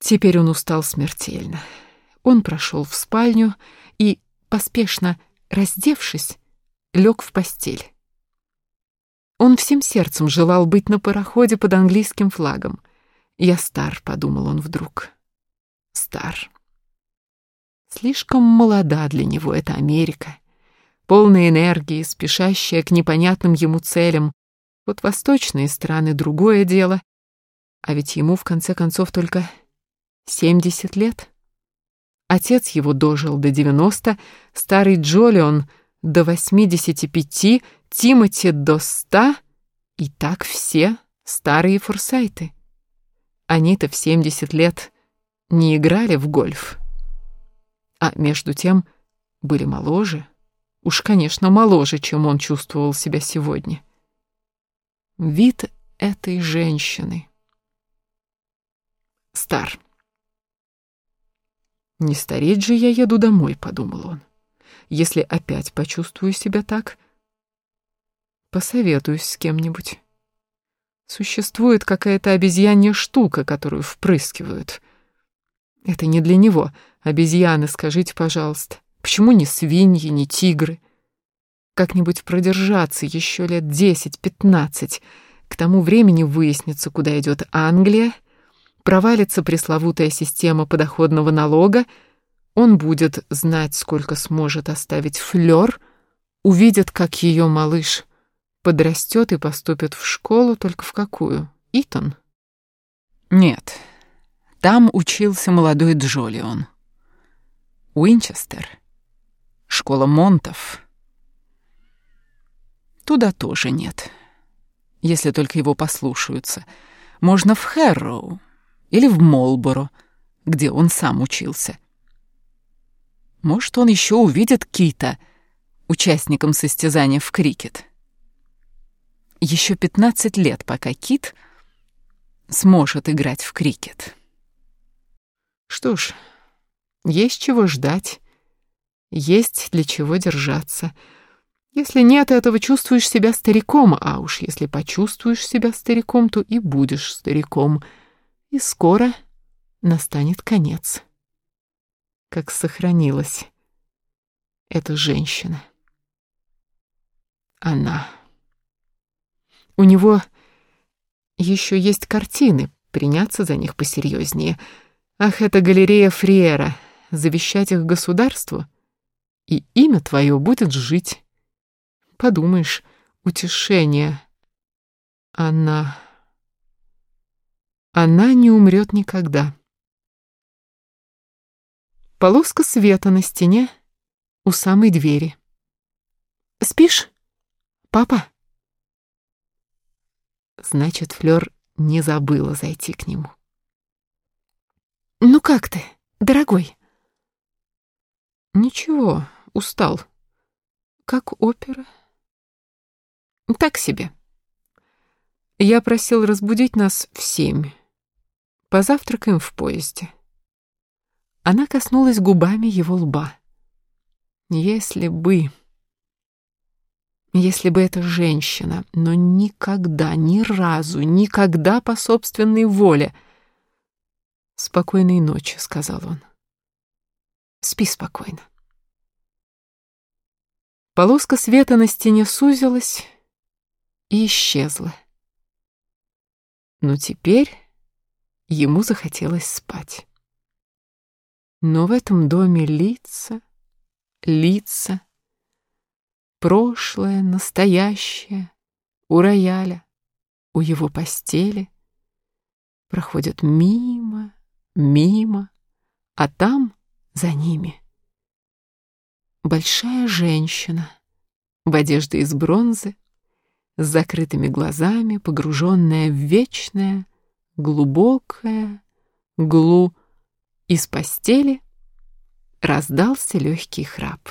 Теперь он устал смертельно. Он прошел в спальню и, поспешно раздевшись, лег в постель. Он всем сердцем желал быть на пароходе под английским флагом. «Я стар», — подумал он вдруг. «Стар». Слишком молода для него эта Америка, полная энергии, спешащая к непонятным ему целям. Вот восточные страны — другое дело. А ведь ему, в конце концов, только 70 лет. Отец его дожил до 90, старый Джолион — до 85, Тимоти — до 100, и так все старые форсайты. Они-то в 70 лет не играли в гольф а между тем были моложе, уж, конечно, моложе, чем он чувствовал себя сегодня. Вид этой женщины. Стар. «Не стареть же я еду домой», — подумал он. «Если опять почувствую себя так, посоветуюсь с кем-нибудь. Существует какая-то обезьянья штука, которую впрыскивают. Это не для него — Обезьяны, скажите, пожалуйста, почему не свиньи, не тигры? Как-нибудь продержаться еще лет десять-пятнадцать. К тому времени выяснится, куда идет Англия, провалится пресловутая система подоходного налога, он будет знать, сколько сможет оставить флёр, увидит, как ее малыш подрастет и поступит в школу, только в какую? Итон? Нет, там учился молодой Джолион. Уинчестер, школа Монтов. Туда тоже нет, если только его послушаются. Можно в Хэрроу или в Молборо, где он сам учился. Может, он еще увидит Кита, участником состязания в крикет. Еще 15 лет, пока Кит сможет играть в крикет. Что ж, есть чего ждать, есть для чего держаться. Если нет этого, чувствуешь себя стариком, а уж если почувствуешь себя стариком, то и будешь стариком. И скоро настанет конец. Как сохранилась эта женщина. Она. У него еще есть картины, приняться за них посерьезнее. Ах, это галерея Фриера — завещать их государству, и имя твое будет жить. Подумаешь, утешение. Она... Она не умрет никогда. Полоска света на стене у самой двери. «Спишь, папа?» Значит, Флёр не забыла зайти к нему. «Ну как ты, дорогой?» Ничего, устал. Как опера? Так себе. Я просил разбудить нас в семь. Позавтракаем в поезде. Она коснулась губами его лба. Если бы... Если бы эта женщина, но никогда, ни разу, никогда по собственной воле... «Спокойной ночи», — сказал он. Спи спокойно. Полоска света на стене сузилась и исчезла. Но теперь ему захотелось спать. Но в этом доме лица, лица, прошлое, настоящее, у рояля, у его постели, проходят мимо, мимо, а там за ними. Большая женщина в одежде из бронзы, с закрытыми глазами, погруженная в вечное, глубокое, глу из постели, раздался легкий храп.